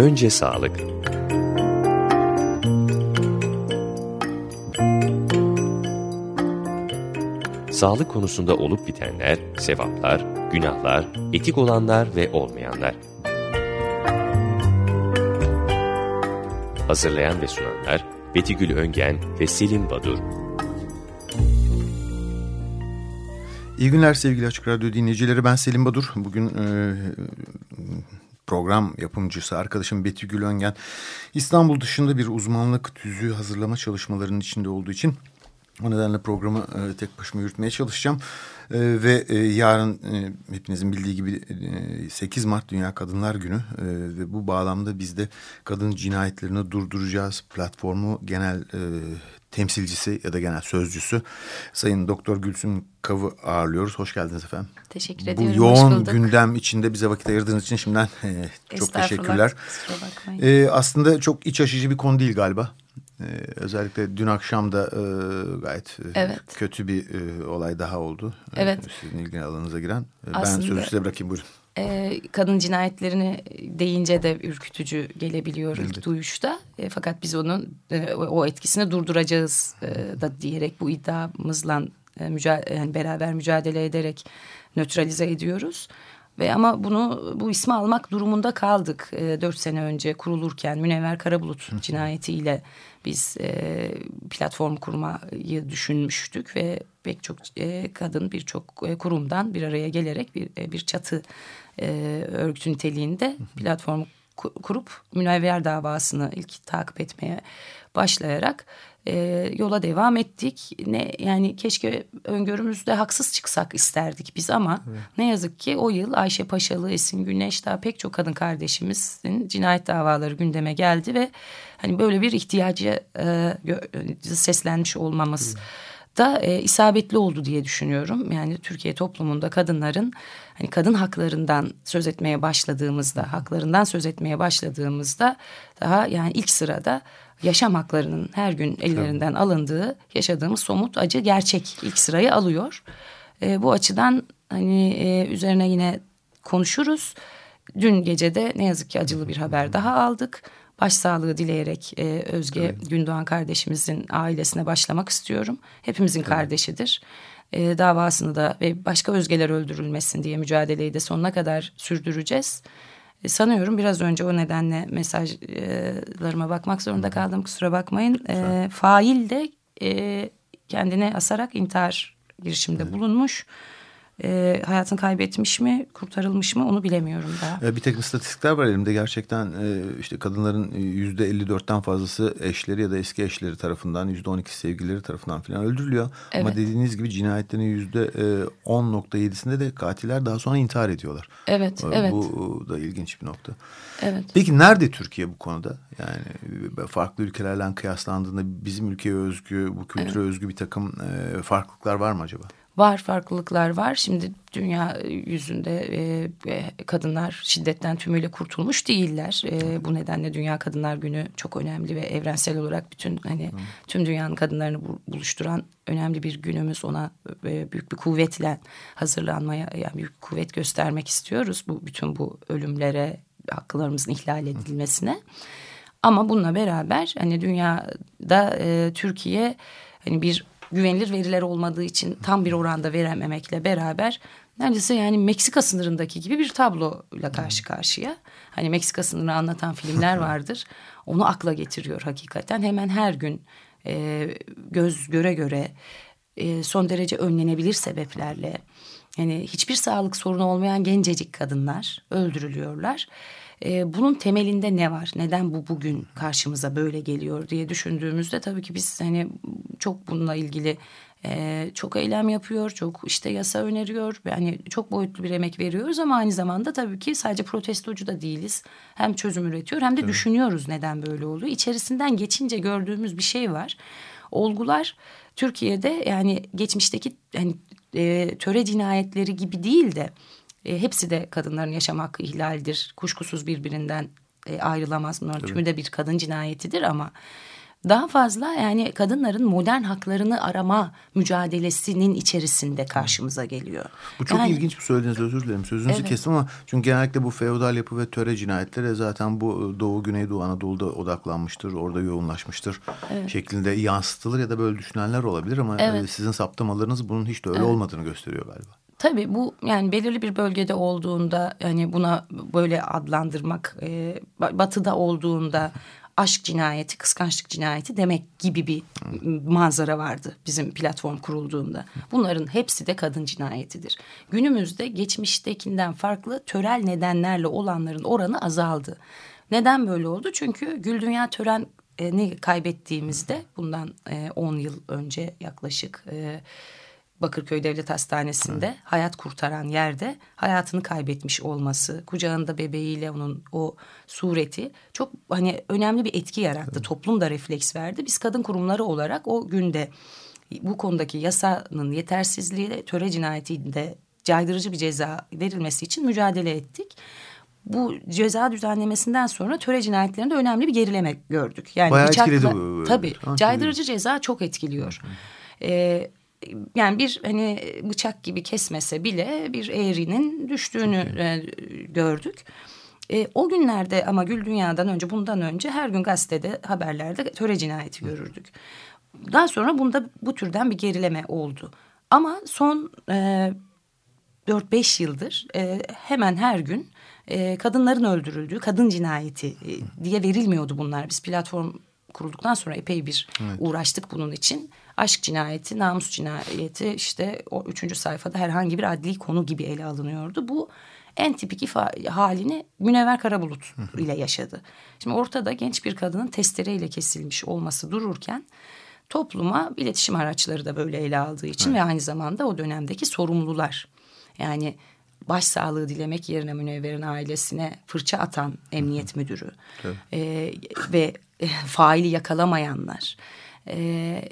Önce sağlık. Sağlık konusunda olup bitenler, sevaplar, günahlar, etik olanlar ve olmayanlar. Hazırlayan ve sunanlar Betigül Öngen ve Selim Badur. İyi günler sevgili Açık Radyo dinleyicileri. Ben Selim Badur. Bugün e, program yapımcısı arkadaşım Betty Gül Öngen İstanbul dışında bir uzmanlık tüzüğü hazırlama çalışmalarının içinde olduğu için o nedenle programı e, tek başıma yürütmeye çalışacağım. E, ve e, yarın e, hepinizin bildiği gibi e, 8 Mart Dünya Kadınlar Günü e, ve bu bağlamda biz de kadın cinayetlerini durduracağız platformu genel e, temsilcisi ya da genel sözcüsü Sayın Doktor Gülsüm Kav'ı ağırlıyoruz. Hoş geldiniz efendim. Teşekkür ediyorum. Bu yoğun gündem içinde bize vakit ayırdığınız için şimdiden e, çok teşekkürler. E, aslında çok iç açıcı bir konu değil galiba. Ee, özellikle dün akşam da e, gayet e, evet. kötü bir e, olay daha oldu. E, evet. Sizin ilgili alanınıza giren. Aslında, ben sözü size bırakayım buyurun. E, kadın cinayetlerini deyince de ürkütücü gelebiliyor evet. ilk duyuşta. E, fakat biz onun e, o etkisini durduracağız e, da diyerek bu iddiamızla e, mücadele, yani beraber mücadele ederek nötralize ediyoruz. Ve ama bunu bu ismi almak durumunda kaldık. E, dört sene önce kurulurken Münevver Karabulut cinayetiyle biz e, platform kurmayı düşünmüştük ve pek çok e, kadın birçok e, kurumdan bir araya gelerek bir, e, bir çatı e, örgütü niteliğinde platform kurup Münevver davasını ilk takip etmeye başlayarak e, yola devam ettik. Ne yani keşke öngörümüzde haksız çıksak isterdik biz ama evet. ne yazık ki o yıl Ayşe Paşalı, Esin Güneş daha pek çok kadın kardeşimizin cinayet davaları gündeme geldi ve hani böyle bir ihtiyacı e, seslenmiş olmamız evet. da e, isabetli oldu diye düşünüyorum. Yani Türkiye toplumunda kadınların hani kadın haklarından söz etmeye başladığımızda, haklarından söz etmeye başladığımızda daha yani ilk sırada yaşam haklarının her gün ellerinden Tabii. alındığı yaşadığımız somut acı gerçek ilk sırayı alıyor. E, bu açıdan hani e, üzerine yine konuşuruz. Dün gece de ne yazık ki acılı bir haber daha aldık. Başsağlığı dileyerek e, Özge evet. Gündoğan kardeşimizin ailesine başlamak istiyorum. Hepimizin evet. kardeşidir. E, davasını da ve başka Özgeler öldürülmesin diye mücadeleyi de sonuna kadar sürdüreceğiz. E, sanıyorum biraz önce o nedenle mesajlarıma bakmak zorunda kaldım kusura bakmayın. E, fail de e, kendine asarak intihar girişimde evet. bulunmuş e, hayatını kaybetmiş mi, kurtarılmış mı onu bilemiyorum daha. E, bir takım istatistikler var elimde gerçekten e, işte kadınların yüzde 54'ten fazlası eşleri ya da eski eşleri tarafından yüzde 12 sevgilileri tarafından falan öldürülüyor. Evet. Ama dediğiniz gibi cinayetlerin yüzde 10.7'sinde de katiller daha sonra intihar ediyorlar. Evet, e, evet. Bu da ilginç bir nokta. Evet. Peki nerede Türkiye bu konuda? Yani farklı ülkelerle kıyaslandığında bizim ülkeye özgü, bu kültüre evet. özgü bir takım e, farklılıklar var mı acaba? Var farklılıklar var. Şimdi dünya yüzünde e, e, kadınlar şiddetten tümüyle kurtulmuş değiller. E, bu nedenle Dünya Kadınlar Günü çok önemli ve evrensel olarak bütün hani tüm dünyanın kadınlarını buluşturan önemli bir günümüz. Ona e, büyük bir kuvvetle hazırlanmaya yani büyük kuvvet göstermek istiyoruz. Bu bütün bu ölümlere haklarımızın ihlal edilmesine. Ama bununla beraber hani dünyada e, Türkiye hani bir güvenilir veriler olmadığı için tam bir oranda verememekle beraber neredeyse yani Meksika sınırındaki gibi bir tabloyla karşı karşıya. Hani Meksika sınırını anlatan filmler vardır. Onu akla getiriyor hakikaten. Hemen her gün e, göz göre göre e, son derece önlenebilir sebeplerle yani hiçbir sağlık sorunu olmayan gencecik kadınlar öldürülüyorlar. E, bunun temelinde ne var? Neden bu bugün karşımıza böyle geliyor diye düşündüğümüzde tabii ki biz hani çok bununla ilgili e, çok eylem yapıyor, çok işte yasa öneriyor. Yani çok boyutlu bir emek veriyoruz ama aynı zamanda tabii ki sadece protestocu da değiliz. Hem çözüm üretiyor hem de evet. düşünüyoruz neden böyle oluyor. İçerisinden geçince gördüğümüz bir şey var. Olgular Türkiye'de yani geçmişteki yani e, töre cinayetleri gibi değil de e, hepsi de kadınların yaşam hakkı ihlaldir. Kuşkusuz birbirinden e, ayrılamaz. Bunların tümü de bir kadın cinayetidir ama daha fazla yani kadınların modern haklarını arama mücadelesinin içerisinde karşımıza geliyor. Bu çok yani, ilginç bir söylediğiniz özür dilerim sözünüzü evet. kestim ama çünkü genellikle bu feodal yapı ve töre cinayetleri zaten bu Doğu Güneydoğu Anadolu'da odaklanmıştır orada yoğunlaşmıştır evet. şeklinde yansıtılır ya da böyle düşünenler olabilir ama evet. sizin saptamalarınız bunun hiç de öyle evet. olmadığını gösteriyor galiba. Tabii bu yani belirli bir bölgede olduğunda yani buna böyle adlandırmak e, batıda olduğunda aşk cinayeti, kıskançlık cinayeti demek gibi bir manzara vardı bizim platform kurulduğunda. Bunların hepsi de kadın cinayetidir. Günümüzde geçmiştekinden farklı törel nedenlerle olanların oranı azaldı. Neden böyle oldu? Çünkü Gül Dünya Töreni kaybettiğimizde bundan 10 e, yıl önce yaklaşık... E, Bakırköy Devlet Hastanesi'nde evet. hayat kurtaran yerde hayatını kaybetmiş olması, kucağında bebeğiyle onun o sureti çok hani önemli bir etki yarattı. Evet. Toplum da refleks verdi. Biz kadın kurumları olarak o günde bu konudaki yasanın yetersizliği töre cinayetinde caydırıcı bir ceza verilmesi için mücadele ettik bu ceza düzenlemesinden sonra töre cinayetlerinde önemli bir gerileme gördük. Yani Bayağı bıçakla, etkiledi bu. Tabii caydırıcı ceza çok etkiliyor. Ee, yani bir hani bıçak gibi kesmese bile bir eğrinin düştüğünü e, gördük. E, o günlerde ama Gül Dünya'dan önce bundan önce her gün gazetede haberlerde töre cinayeti görürdük. Daha sonra bunda bu türden bir gerileme oldu. Ama son e, 4-5 yıldır e, hemen her gün e, kadınların öldürüldüğü kadın cinayeti e, diye verilmiyordu bunlar. Biz platform kurulduktan sonra epey bir evet. uğraştık bunun için aşk cinayeti, namus cinayeti işte o üçüncü sayfada herhangi bir adli konu gibi ele alınıyordu. Bu en tipik ifa halini Münevver Karabulut ile yaşadı. Şimdi ortada genç bir kadının testereyle kesilmiş olması dururken topluma iletişim araçları da böyle ele aldığı için evet. ve aynı zamanda o dönemdeki sorumlular yani başsağlığı dilemek yerine Münevver'in ailesine fırça atan emniyet müdürü e, ve e, faili yakalamayanlar e,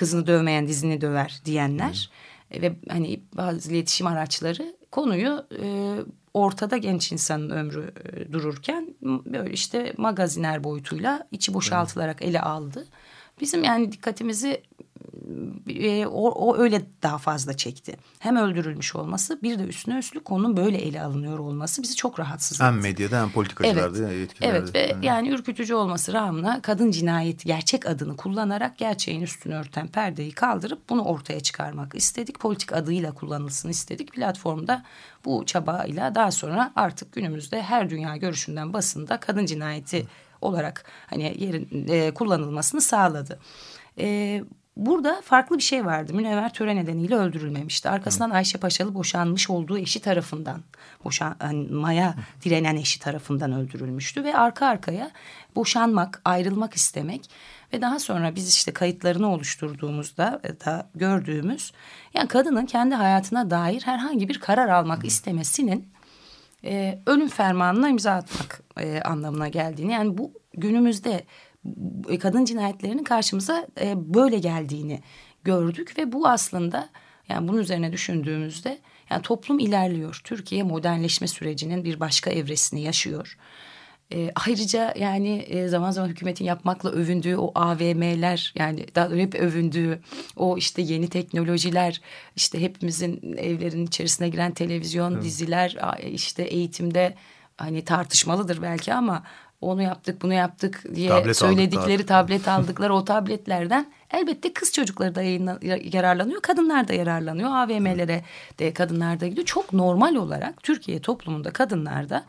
kızını dövmeyen dizini döver diyenler hmm. ve hani bazı iletişim araçları konuyu e, ortada genç insanın ömrü e, dururken böyle işte magaziner boyutuyla içi boşaltılarak ele aldı. Bizim yani dikkatimizi e, o, o öyle daha fazla çekti. Hem öldürülmüş olması bir de üstüne üstlük konunun böyle ele alınıyor olması bizi çok rahatsız etti. Hem medyada hem politikacılarda evet. etkilerdi. Evet ve yani. yani ürkütücü olması rağmen kadın cinayeti gerçek adını kullanarak gerçeğin üstünü örten perdeyi kaldırıp bunu ortaya çıkarmak istedik. Politik adıyla kullanılsın istedik. Platformda bu çabayla daha sonra artık günümüzde her dünya görüşünden basında kadın cinayeti olarak hani yerin e, kullanılmasını sağladı. E, Burada farklı bir şey vardı. Münevver töre nedeniyle öldürülmemişti. Arkasından Ayşe Paşalı boşanmış olduğu eşi tarafından boşanmaya direnen eşi tarafından öldürülmüştü ve arka arkaya boşanmak, ayrılmak istemek ve daha sonra biz işte kayıtlarını oluşturduğumuzda da gördüğümüz yani kadının kendi hayatına dair herhangi bir karar almak istemesinin e, ölüm fermanına imza atmak e, anlamına geldiğini yani bu günümüzde e, kadın cinayetlerinin karşımıza e, böyle geldiğini gördük ve bu aslında yani bunun üzerine düşündüğümüzde yani toplum ilerliyor. Türkiye modernleşme sürecinin bir başka evresini yaşıyor. E, ayrıca yani e, zaman zaman hükümetin yapmakla övündüğü o AVM'ler yani daha hep övündüğü o işte yeni teknolojiler işte hepimizin evlerin içerisine giren televizyon, evet. diziler işte eğitimde hani tartışmalıdır belki ama onu yaptık bunu yaptık diye tablet söyledikleri aldık, tablet aldıkları o tabletlerden elbette kız çocukları da yararlanıyor kadınlar da yararlanıyor AVM'lere de kadınlar da gidiyor çok normal olarak Türkiye toplumunda kadınlar da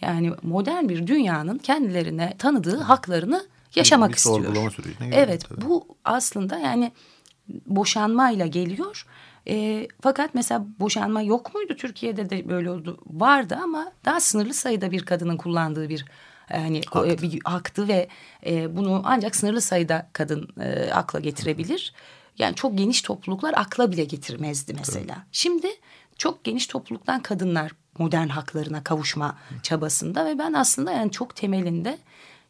yani modern bir dünyanın kendilerine tanıdığı haklarını yaşamak bir istiyor. Evet tabii. bu aslında yani boşanmayla geliyor. E, fakat mesela boşanma yok muydu Türkiye'de de böyle oldu vardı ama daha sınırlı sayıda bir kadının kullandığı bir yani Haktı. bir haktı ve e, bunu ancak sınırlı sayıda kadın e, akla getirebilir. Yani çok geniş topluluklar akla bile getirmezdi mesela. Tabii. Şimdi çok geniş topluluktan kadınlar modern haklarına kavuşma çabasında ve ben aslında yani çok temelinde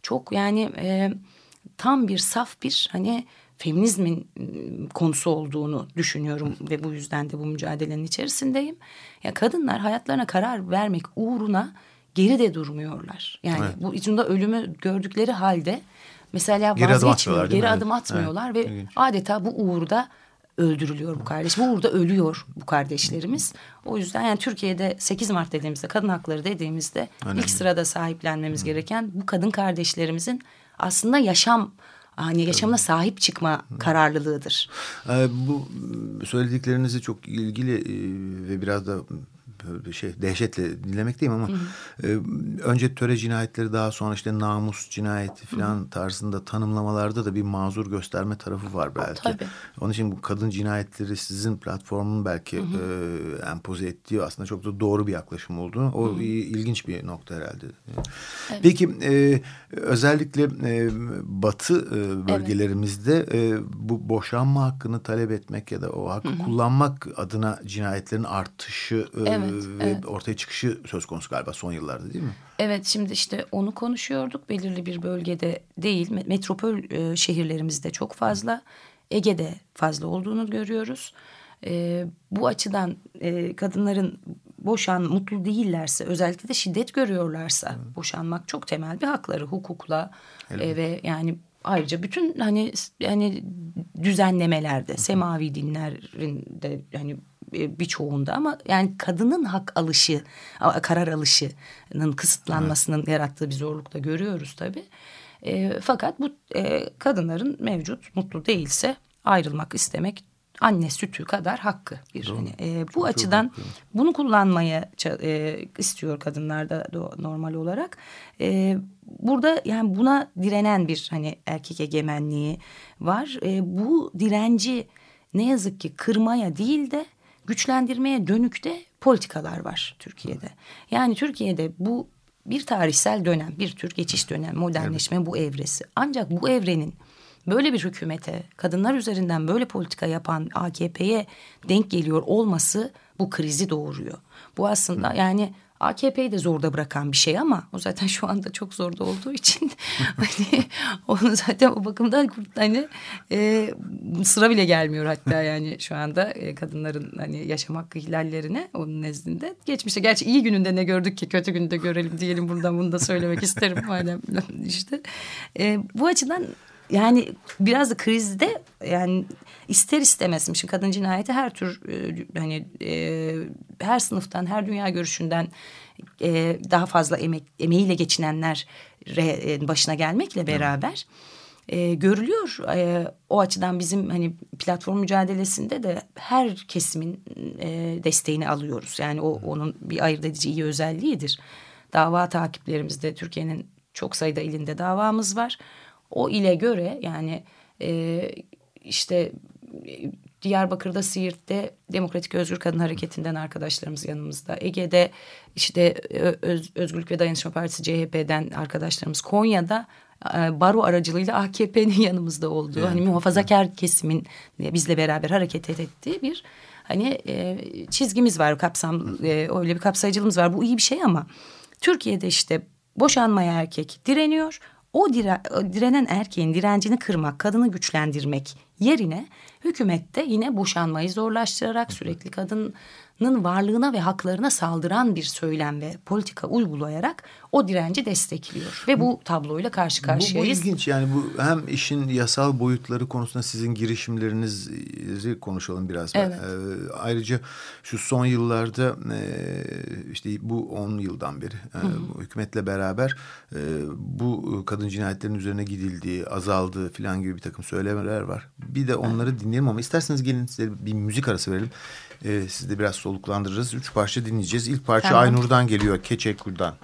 çok yani e, tam bir saf bir hani feminizmin konusu olduğunu düşünüyorum ve bu yüzden de bu mücadelenin içerisindeyim. Ya kadınlar hayatlarına karar vermek uğruna geri de durmuyorlar. Yani evet. bu içinde ölümü gördükleri halde mesela Geri adım vazgeçmiyor, değil geri adım atmıyorlar Evet, ve ilginç. adeta bu uğurda öldürülüyor bu kardeş. Bu uğurda ölüyor bu kardeşlerimiz. O yüzden yani Türkiye'de 8 Mart dediğimizde kadın hakları dediğimizde Önemli. ilk sırada sahiplenmemiz gereken bu kadın kardeşlerimizin aslında yaşam hani yaşamına sahip çıkma kararlılığıdır. Ee, bu söylediklerinizi çok ilgili e, ve biraz da şey dehşetle dinlemekteyim ama e, önce töre cinayetleri daha sonra işte namus cinayeti falan tarzında tanımlamalarda da bir mazur gösterme tarafı var belki. Tabii. Onun için bu kadın cinayetleri sizin platformun belki e, empoze ettiği aslında çok da doğru bir yaklaşım olduğunu o ilginç bir nokta herhalde. Peki e, özellikle e, batı e, bölgelerimizde e, bu boşanma hakkını talep etmek ya da o hakkı kullanmak adına cinayetlerin artışı e, Evet, ve evet. ortaya çıkışı söz konusu galiba son yıllarda değil mi? Evet şimdi işte onu konuşuyorduk. Belirli bir bölgede değil me- metropol e, şehirlerimizde çok fazla. Ege'de fazla olduğunu görüyoruz. E, bu açıdan e, kadınların boşan mutlu değillerse özellikle de şiddet görüyorlarsa boşanmak çok temel bir hakları hukukla e, ve yani ayrıca bütün hani yani düzenlemelerde semavi dinlerin de hani birçoğunda ama yani kadının hak alışı, karar alışının kısıtlanmasının yarattığı bir zorluk da görüyoruz tabii. E, fakat bu e, kadınların mevcut mutlu değilse ayrılmak istemek anne sütü kadar hakkı bir. Hani, e, bu açıdan bunu kullanmaya e, istiyor kadınlar da do- normal olarak. E, burada yani buna direnen bir hani erkek egemenliği var. E, bu direnci ne yazık ki kırmaya değil de güçlendirmeye dönük de politikalar var Türkiye'de. Yani Türkiye'de bu bir tarihsel dönem, bir tür geçiş dönem, modernleşme bu evresi. Ancak bu evrenin böyle bir hükümete, kadınlar üzerinden böyle politika yapan AKP'ye denk geliyor olması bu krizi doğuruyor. Bu aslında yani AKP'yi de zorda bırakan bir şey ama o zaten şu anda çok zorda olduğu için hani onu zaten o bakımdan hani e, sıra bile gelmiyor hatta yani şu anda e, kadınların hani yaşam hakkı ihlallerine onun nezdinde. Geçmişte gerçi iyi gününde ne gördük ki kötü günde görelim diyelim buradan bunu da söylemek isterim madem işte. E, bu açıdan yani biraz da krizde yani ister istemez şimdi kadın cinayeti her tür e, hani e, her sınıftan her dünya görüşünden e, daha fazla emek emeğiyle geçinenler başına gelmekle beraber e, görülüyor. E, o açıdan bizim hani platform mücadelesinde de her kesimin e, desteğini alıyoruz. Yani o onun bir ayırt edici iyi özelliğidir. Dava takiplerimizde Türkiye'nin çok sayıda ilinde davamız var. O ile göre yani e, işte Diyarbakır'da, Siirt'te Demokratik Özgür Kadın Hareketi'nden arkadaşlarımız yanımızda. Ege'de işte Öz, Özgürlük ve Dayanışma Partisi CHP'den arkadaşlarımız. Konya'da e, baro aracılığıyla AKP'nin yanımızda olduğu evet. hani muhafazakar kesimin bizle beraber hareket ettiği bir hani e, çizgimiz var kapsam e, öyle bir kapsayıcılığımız var. Bu iyi bir şey ama Türkiye'de işte boşanmaya erkek direniyor o dire, direnen erkeğin direncini kırmak, kadını güçlendirmek yerine hükümette yine boşanmayı zorlaştırarak sürekli kadının varlığına ve haklarına saldıran bir söylem ve politika uygulayarak o direnci destekliyor. Ve bu tabloyla karşı karşıyayız. Bu, bu ilginç yani bu hem işin yasal boyutları konusunda sizin girişimlerinizi konuşalım biraz. Evet. Ee, ayrıca şu son yıllarda e, işte bu 10 yıldan beri e, bu hükümetle beraber e, bu kadın cinayetlerinin üzerine gidildiği, azaldığı falan gibi bir takım söylemeler var. Bir de onları dinleyelim ama isterseniz gelin size bir müzik arası verelim. Ee, sizi de biraz soluklandırırız. Üç parça dinleyeceğiz. İlk parça tamam. Aynur'dan geliyor. Keçekur'dan.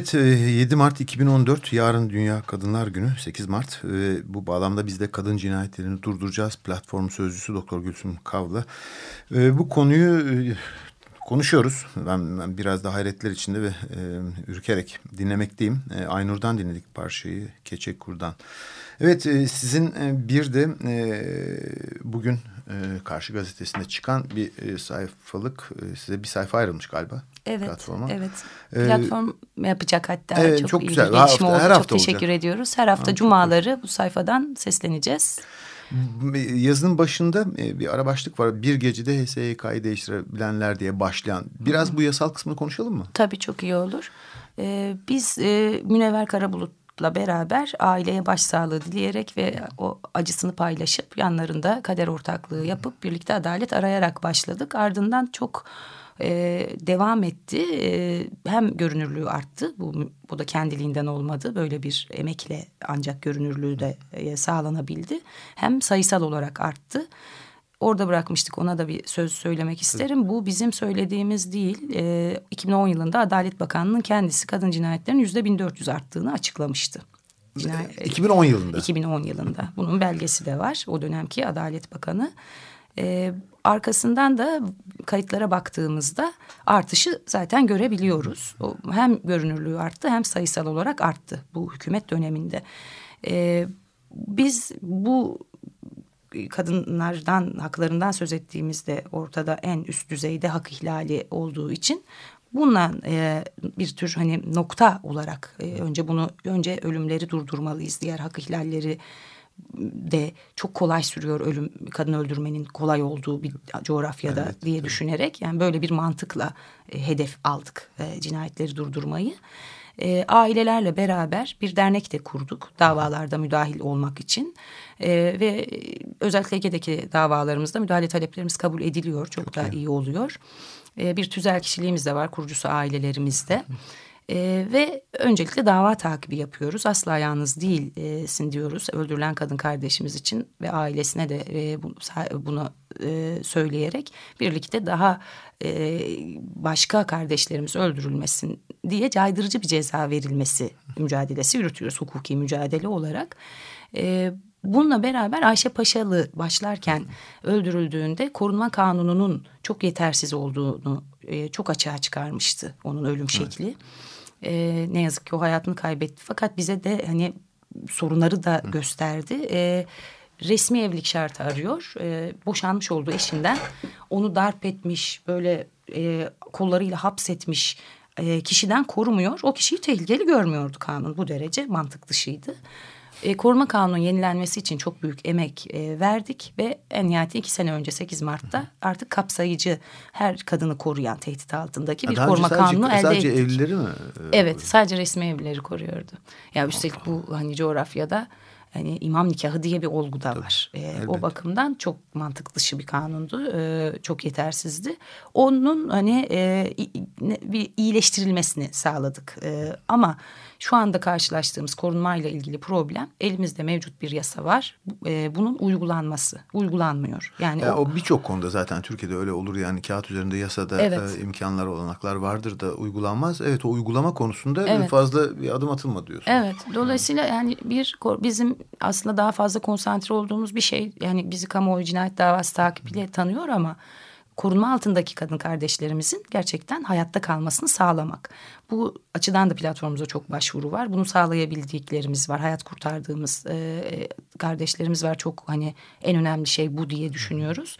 Evet e, 7 Mart 2014 yarın Dünya Kadınlar Günü 8 Mart. E, Bu bağlamda biz de kadın cinayetlerini durduracağız. Platform sözcüsü Doktor Gülsüm Kavla. E, Bu konuyu e, konuşuyoruz. Ben, ben biraz da hayretler içinde ve e, ürkerek dinlemekteyim. E, Aynur'dan dinledik parçayı Keçek Kur'dan. Evet e, sizin e, bir de e, bugün e, Karşı Gazetesi'nde çıkan bir e, sayfalık e, size bir sayfa ayrılmış galiba. Evet, platforma. evet. Ee, Platform yapacak hatta evet, çok, çok iyi güzel. bir Her hafta- oldu. her çok hafta teşekkür olacak. ediyoruz. Her hafta çok cumaları bu sayfadan sesleneceğiz. Yazının başında e, bir ara başlık var. Bir gecede HSYK'yı değiştirebilenler diye başlayan. Biraz bu yasal kısmını konuşalım mı? Tabii çok iyi olur. Ee, biz e, Münevver Karabulut'la beraber aileye başsağlığı dileyerek ve o acısını paylaşıp yanlarında kader ortaklığı yapıp birlikte adalet arayarak başladık. Ardından çok e, devam etti. E, hem görünürlüğü arttı. Bu, bu da kendiliğinden olmadı. Böyle bir emekle ancak görünürlüğü de e, sağlanabildi. Hem sayısal olarak arttı. Orada bırakmıştık ona da bir söz söylemek isterim. Bu bizim söylediğimiz değil. E, 2010 yılında Adalet Bakanlığı'nın kendisi kadın cinayetlerinin yüzde 1400 arttığını açıklamıştı. Cinayet- 2010 yılında. 2010 yılında. Bunun belgesi de var. O dönemki Adalet Bakanı. Ee, arkasından da kayıtlara baktığımızda artışı zaten görebiliyoruz. O hem görünürlüğü arttı hem sayısal olarak arttı bu hükümet döneminde. Ee, biz bu kadınlardan haklarından söz ettiğimizde ortada en üst düzeyde hak ihlali olduğu için Bununla e, bir tür hani nokta olarak e, önce bunu önce ölümleri durdurmalıyız. Diğer hak ihlalleri de çok kolay sürüyor ölüm kadın öldürmenin kolay olduğu bir coğrafyada evet, diye evet. düşünerek yani böyle bir mantıkla e, hedef aldık e, cinayetleri durdurmayı. E, ailelerle beraber bir dernek de kurduk davalarda müdahil olmak için e, ve özellikle Ege'deki davalarımızda müdahale taleplerimiz kabul ediliyor çok okay. da iyi oluyor. E, bir tüzel kişiliğimiz de var kurucusu ailelerimizde. E, ve öncelikle dava takibi yapıyoruz. Asla yalnız değilsin diyoruz öldürülen kadın kardeşimiz için ve ailesine de e, bunu, bunu e, söyleyerek birlikte daha e, başka kardeşlerimiz öldürülmesin diye caydırıcı bir ceza verilmesi mücadelesi yürütüyoruz hukuki mücadele olarak. E, Bununla beraber Ayşe Paşalı başlarken öldürüldüğünde korunma kanununun çok yetersiz olduğunu e, çok açığa çıkarmıştı onun ölüm şekli. Evet. E, ne yazık ki o hayatını kaybetti. Fakat bize de hani sorunları da Hı. gösterdi. E, resmi evlilik şartı arıyor. E, boşanmış olduğu eşinden onu darp etmiş, böyle e, kollarıyla hapsetmiş e, kişiden korumuyor. O kişiyi tehlikeli görmüyordu kanun bu derece mantık dışıydı. E, koruma kanunu yenilenmesi için çok büyük emek e, verdik ve en nihayet iki sene önce 8 Mart'ta artık kapsayıcı her kadını koruyan tehdit altındaki bir koruma sadece, kanunu elde sadece ettik. Sadece evlileri mi? Evet sadece resmi evlileri koruyordu. Ya üstelik bu hani coğrafyada hani imam nikahı diye bir olgu da var. E, o bakımdan çok mantık dışı bir kanundu. E, çok yetersizdi. Onun hani e, bir iyileştirilmesini sağladık. E, ama şu anda karşılaştığımız korunmayla ilgili problem elimizde mevcut bir yasa var. E, bunun uygulanması uygulanmıyor. Yani ya o, o birçok konuda zaten Türkiye'de öyle olur yani kağıt üzerinde yasada evet. e, imkanlar olanaklar vardır da uygulanmaz. Evet o uygulama konusunda evet. fazla bir adım atılma diyorsun. Evet dolayısıyla yani bir bizim aslında daha fazla konsantre olduğumuz bir şey yani bizi kamuoyu cinayet davası takibiyle tanıyor ama korunma altındaki kadın kardeşlerimizin gerçekten hayatta kalmasını sağlamak. Bu açıdan da platformumuza çok başvuru var. Bunu sağlayabildiklerimiz var. Hayat kurtardığımız e, kardeşlerimiz var. Çok hani en önemli şey bu diye düşünüyoruz.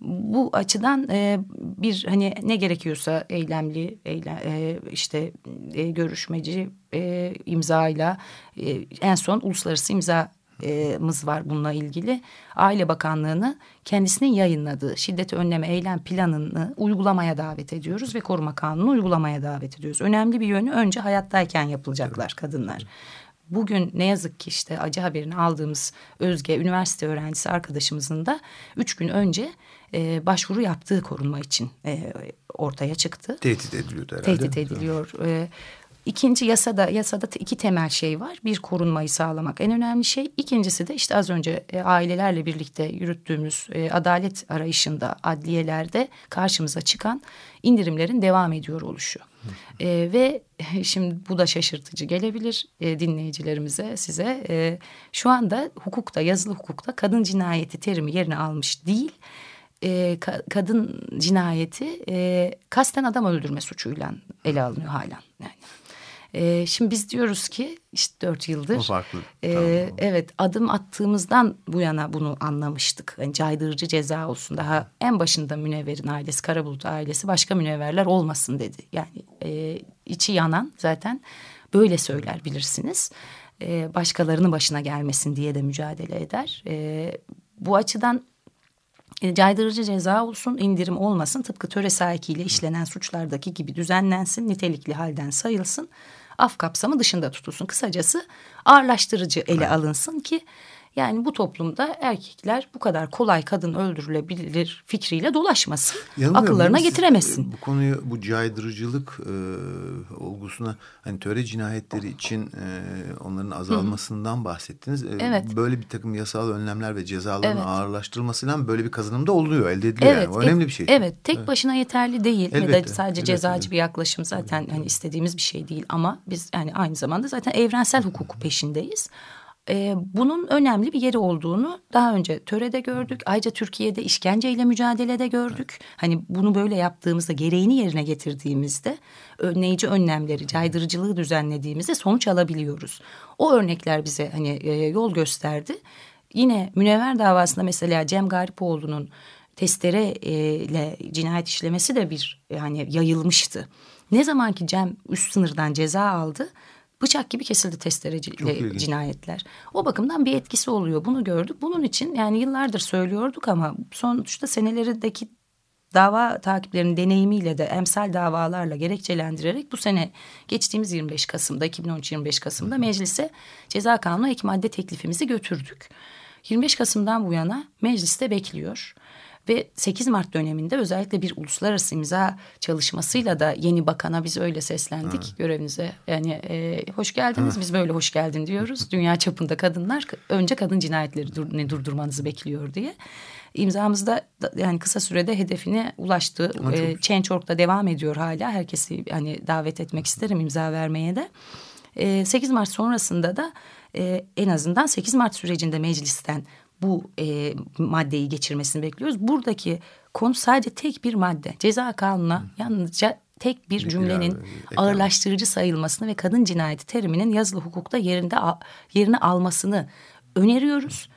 Bu açıdan e, bir hani ne gerekiyorsa eylemli eylem, e, işte e, görüşmeci e, imzayla e, en son uluslararası imza mız var bununla ilgili. Aile Bakanlığı'nı kendisinin yayınladığı şiddet önleme eylem planını uygulamaya davet ediyoruz ve koruma kanunu uygulamaya davet ediyoruz. Önemli bir yönü önce hayattayken yapılacaklar kadınlar. Bugün ne yazık ki işte acı haberini aldığımız Özge üniversite öğrencisi arkadaşımızın da üç gün önce e, başvuru yaptığı korunma için e, ortaya çıktı. Tehdit ediliyor herhalde. Tehdit ediliyor. E, İkinci yasada yasada iki temel şey var. Bir korunmayı sağlamak en önemli şey. İkincisi de işte az önce e, ailelerle birlikte yürüttüğümüz e, adalet arayışında adliyelerde karşımıza çıkan indirimlerin devam ediyor oluşu. E, ve şimdi bu da şaşırtıcı gelebilir e, dinleyicilerimize size. E, şu anda hukukta yazılı hukukta kadın cinayeti terimi yerine almış değil e, ka kadın cinayeti e, kasten adam öldürme suçuyla ele alınıyor halen. Yani e, şimdi biz diyoruz ki işte dört yıldır. O farklı. E, tamam. Evet adım attığımızdan bu yana bunu anlamıştık. Yani caydırıcı ceza olsun. Daha en başında Münevver'in ailesi, Karabulut ailesi başka münevverler olmasın dedi. Yani e, içi yanan zaten böyle söyler bilirsiniz. E, başkalarının başına gelmesin diye de mücadele eder. E, bu açıdan e, caydırıcı ceza olsun, indirim olmasın. Tıpkı töre sahikiyle işlenen suçlardaki gibi düzenlensin, nitelikli halden sayılsın af kapsamı dışında tutulsun. Kısacası ağırlaştırıcı ele alınsın ki yani bu toplumda erkekler bu kadar kolay kadın öldürülebilir fikriyle dolaşmasın. Akıllarına getiremesin. Bu konuyu bu caydırıcılık e, olgusuna hani töre cinayetleri için e, onların azalmasından Hı. bahsettiniz. E, evet. Böyle bir takım yasal önlemler ve cezaların evet. ağırlaştırılmasıyla böyle bir kazanım da oluyor, elde ediliyor evet, yani. O önemli bir şey. Evet, tek evet. başına yeterli değil. Elbette, ya da sadece elbette. cezacı bir yaklaşım zaten hani istediğimiz bir şey değil ama biz yani aynı zamanda zaten evrensel hukuku peşindeyiz e, bunun önemli bir yeri olduğunu daha önce törede gördük. Ayrıca Türkiye'de işkenceyle mücadelede gördük. Hani bunu böyle yaptığımızda gereğini yerine getirdiğimizde önleyici önlemleri, caydırıcılığı düzenlediğimizde sonuç alabiliyoruz. O örnekler bize hani e, yol gösterdi. Yine Münevver davasında mesela Cem Garipoğlu'nun testere ile cinayet işlemesi de bir yani yayılmıştı. Ne zamanki Cem üst sınırdan ceza aldı bıçak gibi kesildi testereciyle cinayetler. O bakımdan bir etkisi oluyor. Bunu gördük. Bunun için yani yıllardır söylüyorduk ama sonuçta senelerindeki dava takiplerinin deneyimiyle de emsal davalarla gerekçelendirerek bu sene geçtiğimiz 25 Kasım'da 2013 25 Kasım'da meclise ceza kanunu ek madde teklifimizi götürdük. 25 Kasım'dan bu yana mecliste bekliyor. Ve 8 Mart döneminde özellikle bir uluslararası imza çalışmasıyla da yeni bakana biz öyle seslendik evet. görevinize. Yani e, hoş geldiniz evet. biz böyle hoş geldin diyoruz. Dünya çapında kadınlar önce kadın cinayetleri dur, ne durdurmanızı bekliyor diye. İmzamızda yani kısa sürede hedefine ulaştı. E, Change.org'da devam ediyor hala. Herkesi hani davet etmek isterim imza vermeye de. E, 8 Mart sonrasında da e, en azından 8 Mart sürecinde meclisten bu e, maddeyi geçirmesini bekliyoruz. Buradaki konu sadece tek bir madde. Ceza kanununa Hı. yalnızca tek bir cümlenin yani, ağırlaştırıcı sayılmasını ve kadın cinayeti teriminin yazılı hukukta yerinde yerini almasını öneriyoruz.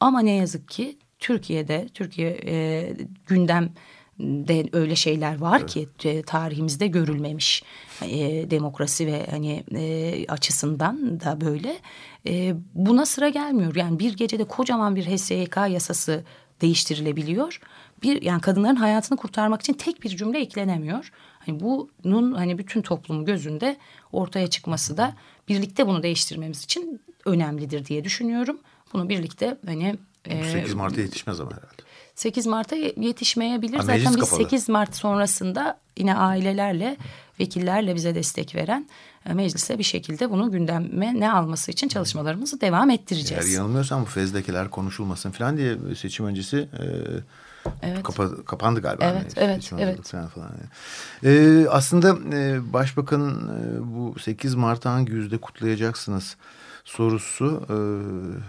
Ama ne yazık ki Türkiye'de Türkiye e, gündem de öyle şeyler var evet. ki e, tarihimizde görülmemiş e, demokrasi ve hani e, açısından da böyle. E, buna sıra gelmiyor. Yani bir gecede kocaman bir HSYK yasası değiştirilebiliyor. Bir yani kadınların hayatını kurtarmak için tek bir cümle eklenemiyor. Hani bunun hani bütün toplumun gözünde ortaya çıkması da birlikte bunu değiştirmemiz için önemlidir diye düşünüyorum. Bunu birlikte hani 8 Mart'a yetişmez ama herhalde. 8 Mart'a yetişmeyebilir. Ha, Zaten biz kapalı. 8 Mart sonrasında yine ailelerle, vekillerle bize destek veren e, meclise bir şekilde bunu gündeme ne alması için çalışmalarımızı devam ettireceğiz. Eğer yanılmıyorsam bu fezlekeler konuşulmasın falan diye seçim öncesi... E, Evet. Kapa, kapandı galiba. Evet, yani, evet, evet. Falan falan. Ee, aslında e, Başbakan'ın e, bu 8 Mart'ı hangi yüzde kutlayacaksınız sorusu e,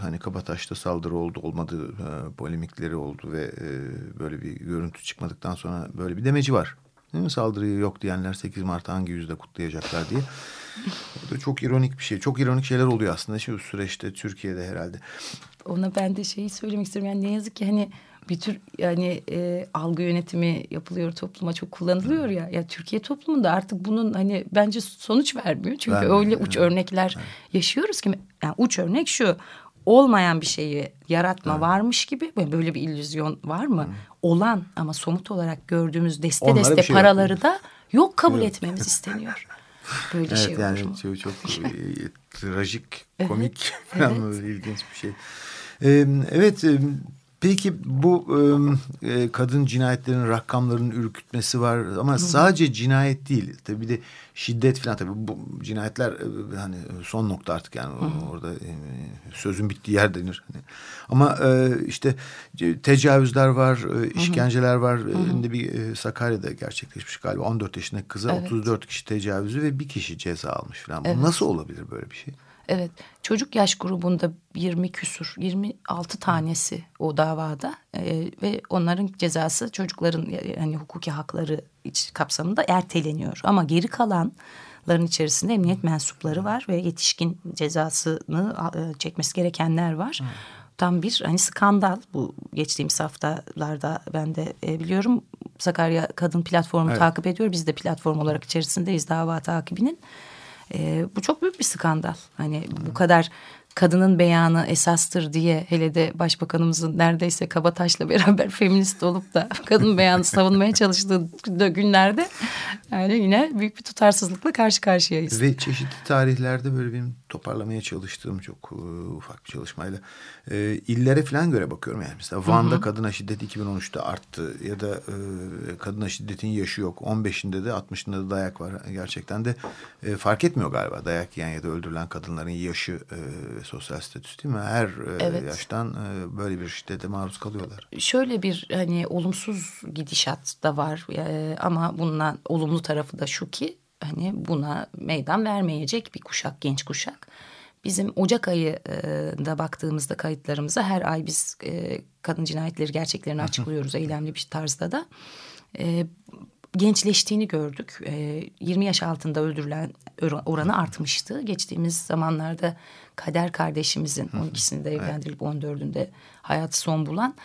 hani Kabataş'ta saldırı oldu olmadı e, polemikleri oldu ve e, böyle bir görüntü çıkmadıktan sonra böyle bir demeci var. Değil mi? Saldırıyı yok diyenler 8 Mart hangi yüzde kutlayacaklar diye. Bu da çok ironik bir şey. Çok ironik şeyler oluyor aslında şu süreçte Türkiye'de herhalde. Ona ben de şeyi söylemek istiyorum. Yani ne yazık ki hani bir tür yani e, algı yönetimi yapılıyor topluma çok kullanılıyor ya. Ya Türkiye toplumunda artık bunun hani bence sonuç vermiyor. Çünkü Vermiyor, öyle uç evet. örnekler evet. yaşıyoruz ki yani uç örnek şu olmayan bir şeyi yaratma evet. varmış gibi böyle bir illüzyon var mı? Hı. Olan ama somut olarak gördüğümüz deste Onlara deste şey paraları yok. da yok kabul evet. etmemiz isteniyor. Böyle evet, şey olur yani mu? Çok, çok e, trajik, komik evet. falan evet. ilginç bir şey. Ee, evet Peki bu e, kadın cinayetlerin rakamlarının ürkütmesi var ama Hı. sadece cinayet değil tabii bir de şiddet falan tabii bu cinayetler e, hani son nokta artık yani Hı. orada e, sözün bittiği yer denir. Hani. Ama e, işte tecavüzler var, e, işkenceler var. Hı. bir e, Sakarya'da gerçekleşmiş galiba 14 yaşındaki kıza evet. 34 kişi tecavüzü ve bir kişi ceza almış falan. Evet. Bu nasıl olabilir böyle bir şey? Evet çocuk yaş grubunda 20 küsur 26 tanesi o davada e, ve onların cezası çocukların yani hukuki hakları iç kapsamında erteleniyor. Ama geri kalanların içerisinde emniyet mensupları var ve yetişkin cezasını e, çekmesi gerekenler var. Hmm. Tam bir hani skandal bu geçtiğimiz haftalarda ben de e, biliyorum Sakarya Kadın Platformu evet. takip ediyor. Biz de platform olarak içerisindeyiz dava takibinin. E, bu çok büyük bir skandal. Hani bu kadar kadının beyanı esastır diye hele de başbakanımızın neredeyse Kabataş'la beraber feminist olup da kadın beyanı savunmaya çalıştığı günlerde yani yine büyük bir tutarsızlıkla karşı karşıyayız. Ve çeşitli tarihlerde böyle benim toparlamaya çalıştığım çok uh, ufak bir çalışmayla e, illere falan göre bakıyorum yani mesela Van'da hı hı. kadına şiddet 2013'te arttı ya da e, kadına şiddetin yaşı yok 15'inde de 60'ında da dayak var gerçekten de e, fark etmiyor galiba dayak yiyen ya da öldürülen kadınların yaşı e, sosyal statüsü değil mi her e, evet. yaştan e, böyle bir şiddete maruz kalıyorlar. Şöyle bir hani olumsuz gidişat da var e, ama bundan olumlu tarafı da şu ki hani buna meydan vermeyecek bir kuşak, genç kuşak. Bizim Ocak ayında baktığımızda kayıtlarımıza her ay biz e, kadın cinayetleri gerçeklerini açıklıyoruz eylemli bir tarzda da. E, gençleştiğini gördük. E, 20 yaş altında öldürülen oranı artmıştı. Geçtiğimiz zamanlarda Kader kardeşimizin 12'sinde evlendirilip 14'ünde hayatı son bulan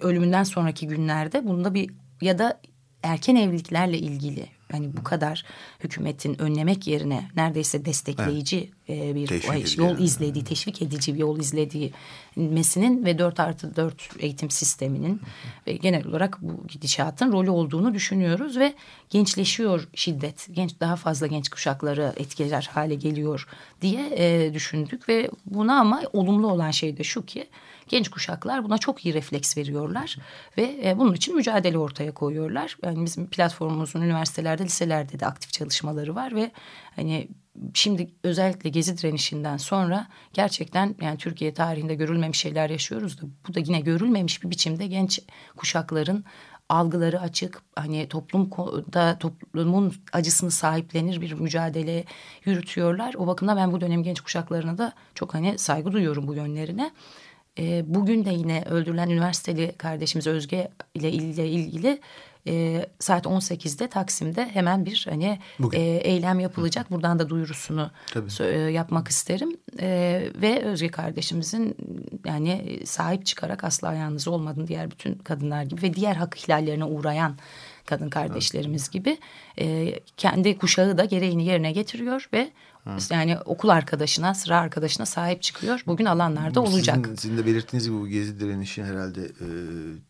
ölümünden sonraki günlerde bunda bir ya da erken evliliklerle ilgili hani bu kadar hükümetin önlemek yerine neredeyse destekleyici evet. e, bir teşvik yol yani. izlediği, teşvik edici bir yol izlediği mesinin ve 4 artı 4 eğitim sisteminin ve genel olarak bu gidişatın rolü olduğunu düşünüyoruz ve gençleşiyor şiddet. Genç daha fazla genç kuşakları etkiler hale geliyor diye e, düşündük ve buna ama olumlu olan şey de şu ki genç kuşaklar buna çok iyi refleks veriyorlar ve e, bunun için mücadele ortaya koyuyorlar. Yani bizim platformumuzun üniversitelerde, liselerde de aktif çalışmaları var ve hani şimdi özellikle gezi direnişinden sonra gerçekten yani Türkiye tarihinde görülmemiş şeyler yaşıyoruz da bu da yine görülmemiş bir biçimde genç kuşakların algıları açık hani toplumda toplumun acısını sahiplenir bir mücadele yürütüyorlar. O bakımdan ben bu dönem genç kuşaklarına da çok hani saygı duyuyorum bu yönlerine. E, bugün de yine öldürülen üniversiteli kardeşimiz Özge ile ilgili e, saat 18'de Taksim'de hemen bir hani e, eylem yapılacak. Buradan da duyurusunu e, yapmak isterim. E, ve Özge kardeşimizin yani sahip çıkarak asla yalnız olmadığını diğer bütün kadınlar gibi ve diğer hak ihlallerine uğrayan kadın kardeşlerimiz evet. gibi e, kendi kuşağı da gereğini yerine getiriyor ve Hı. Yani okul arkadaşına, sıra arkadaşına sahip çıkıyor. Bugün alanlarda olacak. Sizin, sizin de belirttiğiniz gibi bu gezi direnişi herhalde e,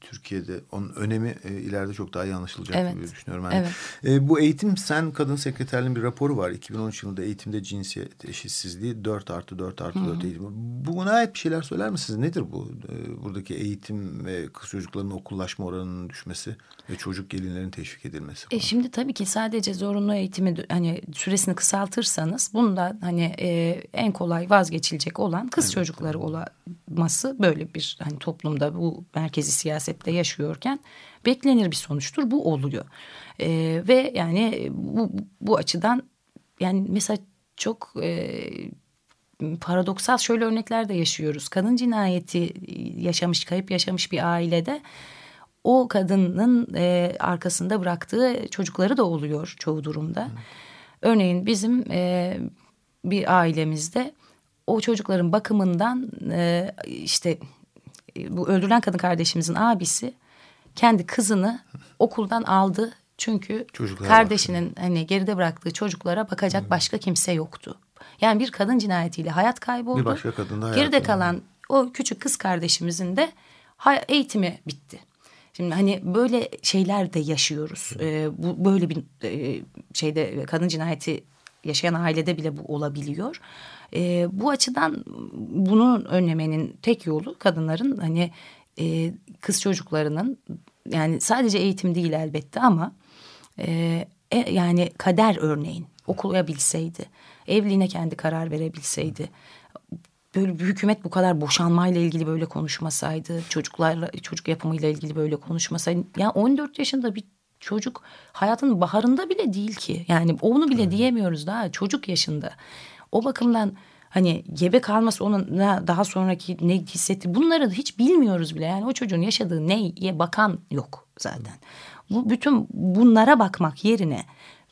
Türkiye'de onun önemi e, ileride çok daha iyi anlaşılacak evet. gibi düşünüyorum. Yani, evet. e, bu eğitim sen kadın sekreterliğin bir raporu var. 2013 yılında eğitimde cinsiyet eşitsizliği 4 artı 4 artı 4 eğitim. Buna ait bir şeyler söyler misiniz? Nedir bu? E, buradaki eğitim ve kız çocuklarının okullaşma oranının düşmesi ve çocuk gelinlerin teşvik edilmesi. E şimdi tabii ki sadece zorunlu eğitimi hani süresini kısaltırsanız bunu Bunda hani e, en kolay vazgeçilecek olan kız evet. çocukları olması böyle bir hani toplumda bu merkezi siyasette yaşıyorken beklenir bir sonuçtur. Bu oluyor. E, ve yani bu, bu açıdan yani mesela çok e, paradoksal şöyle örnekler de yaşıyoruz. Kadın cinayeti yaşamış, kayıp yaşamış bir ailede o kadının e, arkasında bıraktığı çocukları da oluyor çoğu durumda. Hı. Örneğin bizim e, bir ailemizde o çocukların bakımından e, işte e, bu öldürülen kadın kardeşimizin abisi kendi kızını okuldan aldı. Çünkü Çocuklara kardeşinin baksın. hani geride bıraktığı çocuklara bakacak hmm. başka kimse yoktu. Yani bir kadın cinayetiyle hayat kayboldu. Bir başka kadın da Geride kalan o küçük kız kardeşimizin de eğitimi bitti. Şimdi hani böyle şeyler de yaşıyoruz. Ee, bu böyle bir e, şeyde kadın cinayeti yaşayan ailede bile bu olabiliyor. E, bu açıdan bunun önlemenin tek yolu kadınların hani e, kız çocuklarının yani sadece eğitim değil elbette ama e, e, yani kader örneğin okuyabilseydi, evliliğine kendi karar verebilseydi, böyle bir hükümet bu kadar boşanmayla ilgili böyle konuşmasaydı, çocuklarla çocuk yapımıyla ilgili böyle konuşmasaydı. Yani 14 yaşında bir çocuk hayatın baharında bile değil ki. Yani onu bile evet. diyemiyoruz daha çocuk yaşında. O bakımdan hani gebe kalması onun daha sonraki ne hissetti bunları hiç bilmiyoruz bile. Yani o çocuğun yaşadığı neye bakan yok zaten. Bu bütün bunlara bakmak yerine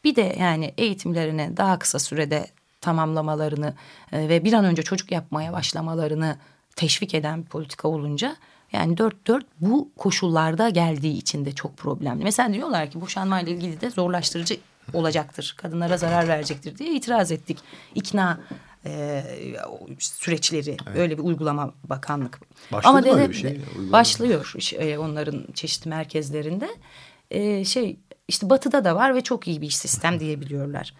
bir de yani eğitimlerini daha kısa sürede tamamlamalarını e, ve bir an önce çocuk yapmaya başlamalarını teşvik eden bir politika olunca yani dört dört bu koşullarda geldiği için de çok problemli. Mesela diyorlar ki boşanmayla ilgili de zorlaştırıcı olacaktır. Kadınlara zarar verecektir diye itiraz ettik. İkna e, süreçleri evet. öyle bir uygulama bakanlık. Başladı Ama öyle bir şey? Başlıyor e, onların çeşitli merkezlerinde. E, şey işte batıda da var ve çok iyi bir iş sistem diyebiliyorlar.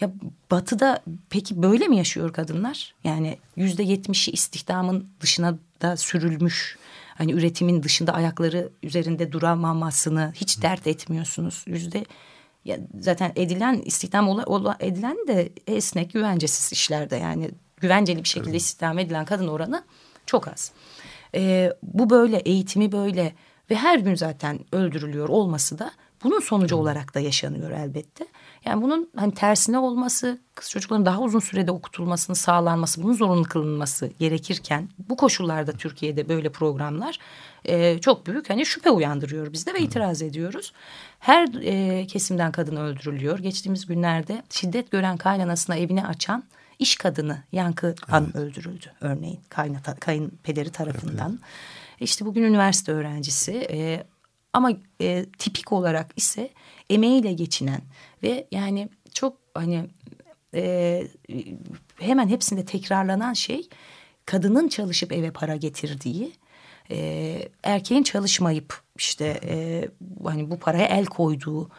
Ya batıda peki böyle mi yaşıyor kadınlar? Yani yüzde yetmişi istihdamın dışına da sürülmüş hani üretimin dışında ayakları üzerinde duramamasını hiç dert etmiyorsunuz. Yüzde ya zaten edilen istihdam ola, ola, edilen de esnek güvencesiz işlerde yani güvenceli bir şekilde evet. istihdam edilen kadın oranı çok az. Ee, bu böyle eğitimi böyle ve her gün zaten öldürülüyor olması da bunun sonucu olarak da yaşanıyor elbette. Yani bunun hani tersine olması, kız çocukların daha uzun sürede okutulmasını sağlanması, bunun zorunlu kılınması gerekirken bu koşullarda Türkiye'de böyle programlar e, çok büyük hani şüphe uyandırıyor bizde ve itiraz ediyoruz. Her e, kesimden kadın öldürülüyor. Geçtiğimiz günlerde şiddet gören kaynanasına evini açan iş kadını Yankı Han evet. öldürüldü örneğin kaynata, kayınpederi tarafından. Evet. İşte bugün üniversite öğrencisi e, Ama e, tipik olarak ise emeğiyle geçinen ve yani çok hani e, hemen hepsinde tekrarlanan şey kadının çalışıp eve para getirdiği e, erkeğin çalışmayıp işte e, hani bu paraya el koyduğu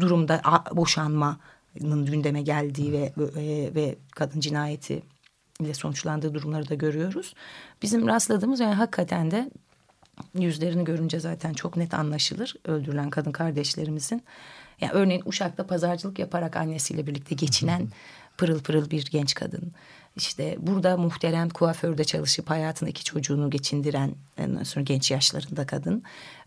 durumda boşanmanın gündeme geldiği ve e, ve kadın cinayeti ile sonuçlandığı durumları da görüyoruz. Bizim rastladığımız yani hakikaten de yüzlerini görünce zaten çok net anlaşılır öldürülen kadın kardeşlerimizin. Yani örneğin Uşak'ta pazarcılık yaparak annesiyle birlikte geçinen pırıl pırıl bir genç kadın. İşte burada muhterem kuaförde çalışıp hayatını iki çocuğunu geçindiren sonra genç yaşlarında kadın.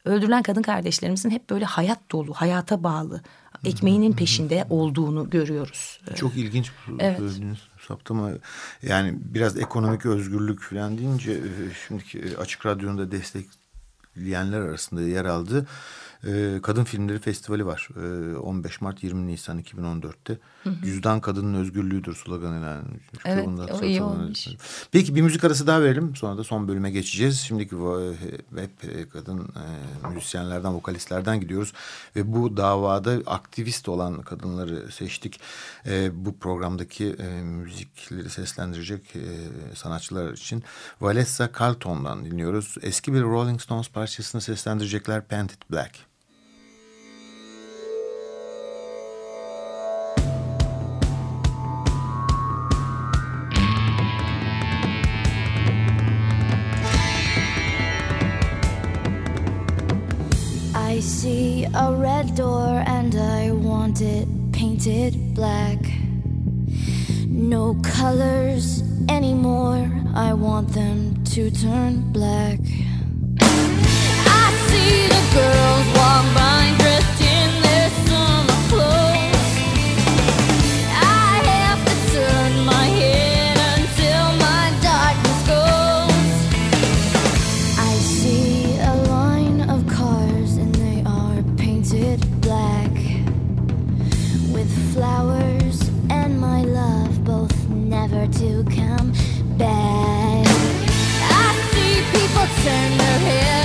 Öldürülen kadın kardeşlerimizin hep böyle hayat dolu, hayata bağlı, ekmeğinin peşinde olduğunu görüyoruz. Çok ilginç evet. söylediğiniz saptama. Yani biraz ekonomik özgürlük falan deyince e, şimdiki açık radyonun destekleyenler arasında yer aldı e, Kadın Filmleri Festivali var. E, ee, 15 Mart 20 Nisan 2014'te. Hı hı. Yüzden kadının özgürlüğüdür sloganıyla. Evet o iyi olmuş. Peki bir müzik arası daha verelim. Sonra da son bölüme geçeceğiz. Şimdiki hep kadın e, müzisyenlerden, vokalistlerden gidiyoruz. Ve bu davada aktivist olan kadınları seçtik. E, bu programdaki e, müzikleri seslendirecek e, sanatçılar için. Valessa Carlton'dan dinliyoruz. Eski bir Rolling Stones parçasını seslendirecekler Painted Black. See a red door and I want it painted black. No colors anymore, I want them to turn black. I see the girls walk by dressed back. I see people turn their heads.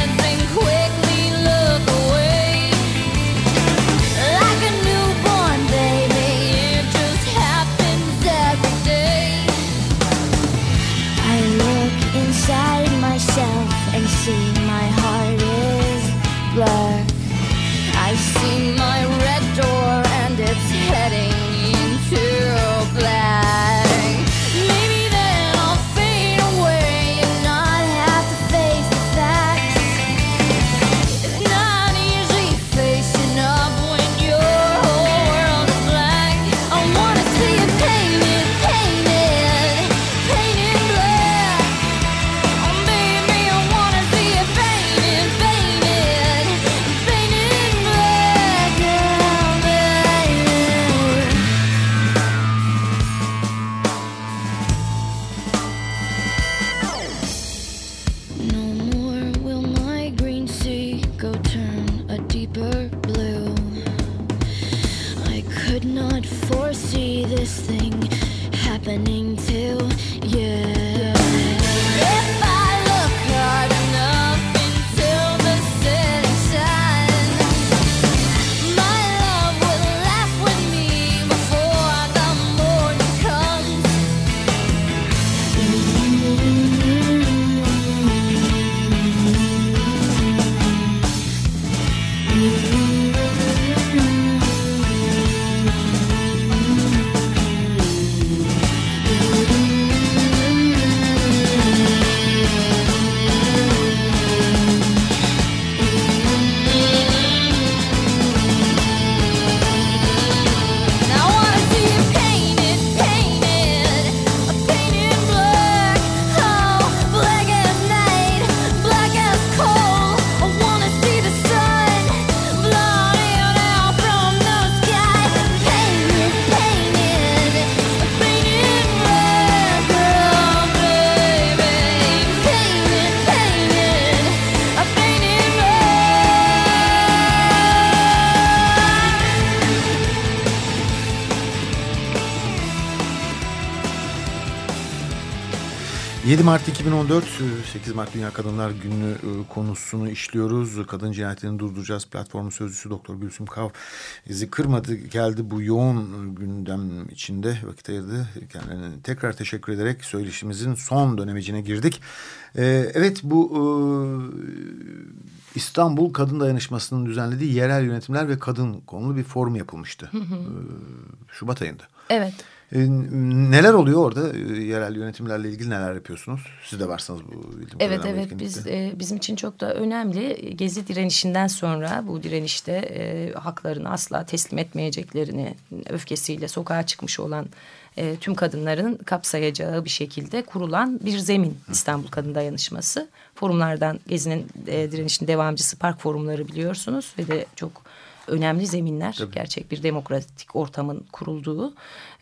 7 Mart 2014 8 Mart Dünya Kadınlar Günü e, konusunu işliyoruz. Kadın cinayetlerini durduracağız. Platformun sözcüsü Doktor Gülsüm Kav bizi kırmadı geldi bu yoğun gündem içinde vakit ayırdı. Kendine tekrar teşekkür ederek söyleşimizin son dönemecine girdik. E, evet bu e, İstanbul Kadın Dayanışması'nın düzenlediği yerel yönetimler ve kadın konulu bir forum yapılmıştı. Şubat ayında. Evet. E, neler oluyor orada? E, yerel yönetimlerle ilgili neler yapıyorsunuz? Siz de varsanız bu Evet evet biz e, bizim için çok da önemli. Gezi direnişinden sonra bu direnişte e, haklarını asla teslim etmeyeceklerini öfkesiyle sokağa çıkmış olan e, tüm kadınların kapsayacağı bir şekilde kurulan bir zemin İstanbul Kadın Dayanışması. Forumlardan Gezi'nin e, direnişin devamcısı park forumları biliyorsunuz ve de çok önemli zeminler. Tabii. Gerçek bir demokratik ortamın kurulduğu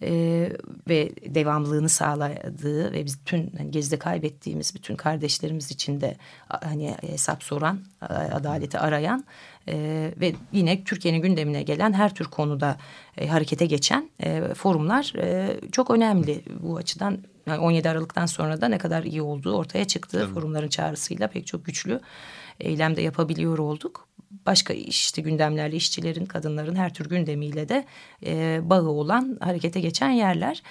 e, ve devamlılığını sağladığı ve biz tüm hani gezide kaybettiğimiz bütün kardeşlerimiz için de hani hesap soran, adaleti arayan e, ve yine Türkiye'nin gündemine gelen her tür konuda e, harekete geçen e, forumlar e, çok önemli bu açıdan. Yani 17 Aralık'tan sonra da ne kadar iyi olduğu ortaya çıktı. Tabii. Forumların çağrısıyla pek çok güçlü eylem de yapabiliyor olduk başka işte gündemlerle işçilerin, kadınların her tür gündemiyle de e, bağı olan harekete geçen yerler.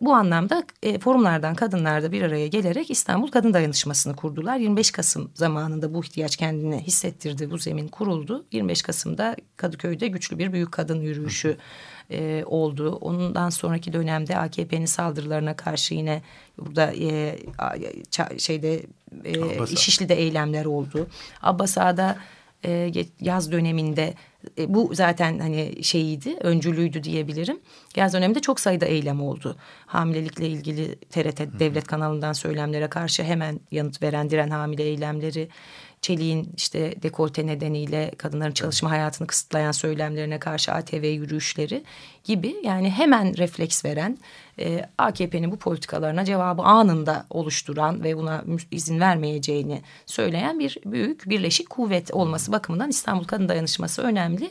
Bu anlamda e, forumlardan kadınlar da bir araya gelerek İstanbul Kadın Dayanışması'nı kurdular. 25 Kasım zamanında bu ihtiyaç kendine hissettirdi. Bu zemin kuruldu. 25 Kasım'da Kadıköy'de güçlü bir büyük kadın yürüyüşü e, oldu. Ondan sonraki dönemde AKP'nin saldırılarına karşı yine burada e, şeyde e, İşişli'de eylemler oldu. Abbas Ağa'da e, yaz döneminde e, bu zaten hani şeyiydi öncülüydü diyebilirim. Yaz döneminde çok sayıda eylem oldu. Hamilelikle ilgili TRT devlet kanalından söylemlere karşı hemen yanıt veren diren hamile eylemleri Çelik'in işte dekolte nedeniyle kadınların çalışma hayatını kısıtlayan söylemlerine karşı ATV yürüyüşleri gibi yani hemen refleks veren e, AKP'nin bu politikalarına cevabı anında oluşturan ve buna izin vermeyeceğini söyleyen bir büyük birleşik kuvvet olması bakımından İstanbul Kadın Dayanışması önemli.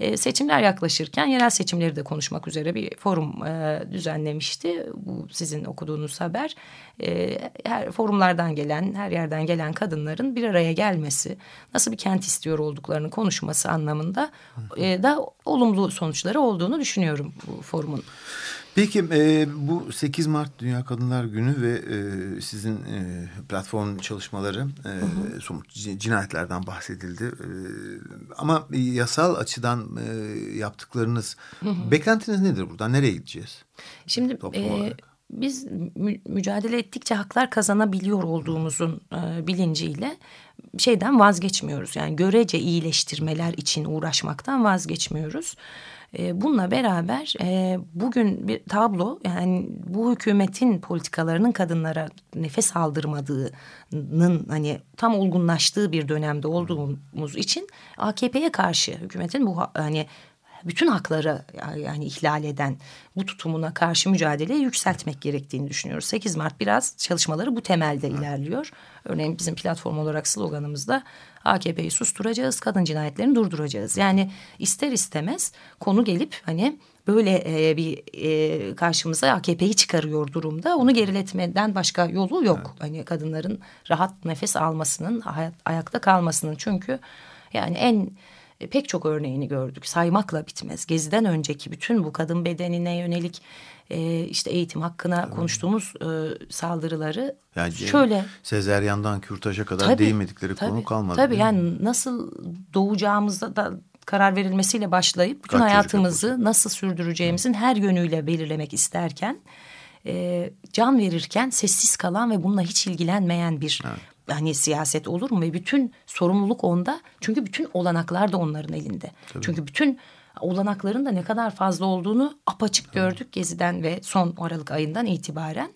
E, seçimler yaklaşırken yerel seçimleri de konuşmak üzere bir forum e, düzenlemişti. Bu sizin okuduğunuz haber. E, her forumlardan gelen, her yerden gelen kadınların bir araya gelmesi, nasıl bir kent istiyor olduklarını konuşması anlamında e, da olumlu sonuçları olduğunu düşünüyorum bu forumun. Peki e, bu 8 Mart Dünya Kadınlar Günü ve e, sizin e, platform çalışmaları e, somut cinayetlerden bahsedildi. E, ama yasal açıdan e, yaptıklarınız hı hı. beklentiniz nedir buradan? Nereye gideceğiz? Şimdi e, biz mü mücadele ettikçe haklar kazanabiliyor olduğumuzun e, bilinciyle şeyden vazgeçmiyoruz. Yani görece iyileştirmeler için uğraşmaktan vazgeçmiyoruz. E, bununla beraber e, bugün bir tablo yani bu hükümetin politikalarının kadınlara nefes aldırmadığının hani tam olgunlaştığı bir dönemde olduğumuz için AKP'ye karşı hükümetin bu hani bütün hakları yani ihlal eden bu tutumuna karşı mücadeleyi yükseltmek gerektiğini düşünüyoruz. 8 Mart biraz çalışmaları bu temelde ilerliyor. Örneğin bizim platform olarak sloganımızda AKP'yi susturacağız, kadın cinayetlerini durduracağız. Yani ister istemez konu gelip hani böyle e, bir e, karşımıza AKP'yi çıkarıyor durumda. Onu geriletmeden başka yolu yok. Evet. Hani kadınların rahat nefes almasının, hayat, ayakta kalmasının çünkü yani en e, pek çok örneğini gördük. Saymakla bitmez. Geziden önceki bütün bu kadın bedenine yönelik e, işte eğitim hakkına evet. konuştuğumuz e, saldırıları yani şöyle. Sezeryan'dan kürtaja kadar tabii, değinmedikleri tabii, konu kalmadı. Tabii yani nasıl doğacağımızda da karar verilmesiyle başlayıp bütün Kaç hayatımızı nasıl sürdüreceğimizin her yönüyle belirlemek isterken e, can verirken sessiz kalan ve bununla hiç ilgilenmeyen bir evet hani siyaset olur mu ve bütün sorumluluk onda. Çünkü bütün olanaklar da onların elinde. Tabii. Çünkü bütün olanakların da ne kadar fazla olduğunu apaçık gördük Gezi'den ve son Aralık ayından itibaren.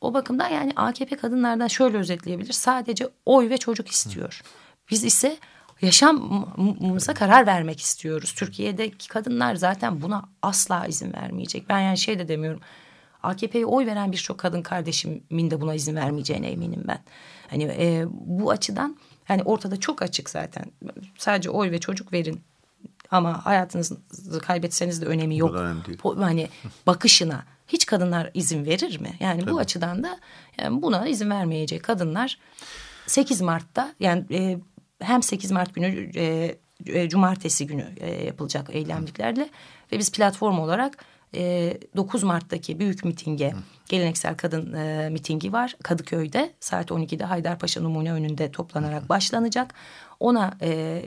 O bakımdan yani AKP kadınlardan şöyle özetleyebilir. Sadece oy ve çocuk istiyor. Biz ise yaşamımıza karar vermek istiyoruz. Türkiye'deki kadınlar zaten buna asla izin vermeyecek. Ben yani şey de demiyorum. AKP'ye oy veren birçok kadın kardeşimin de buna izin vermeyeceğine eminim ben. Hani e, bu açıdan hani ortada çok açık zaten. Sadece oy ve çocuk verin ama hayatınızı kaybetseniz de önemi yok. Değil. Hani bakışına hiç kadınlar izin verir mi? Yani Tabii. bu açıdan da yani buna izin vermeyecek kadınlar 8 Mart'ta yani e, hem 8 Mart günü e, e, cumartesi günü e, yapılacak eylemliklerle ve biz platform olarak e, 9 Mart'taki büyük mitinge geleneksel kadın e, mitingi var Kadıköy'de saat 12'de Haydarpaşa Numune önünde toplanarak başlanacak. Ona e,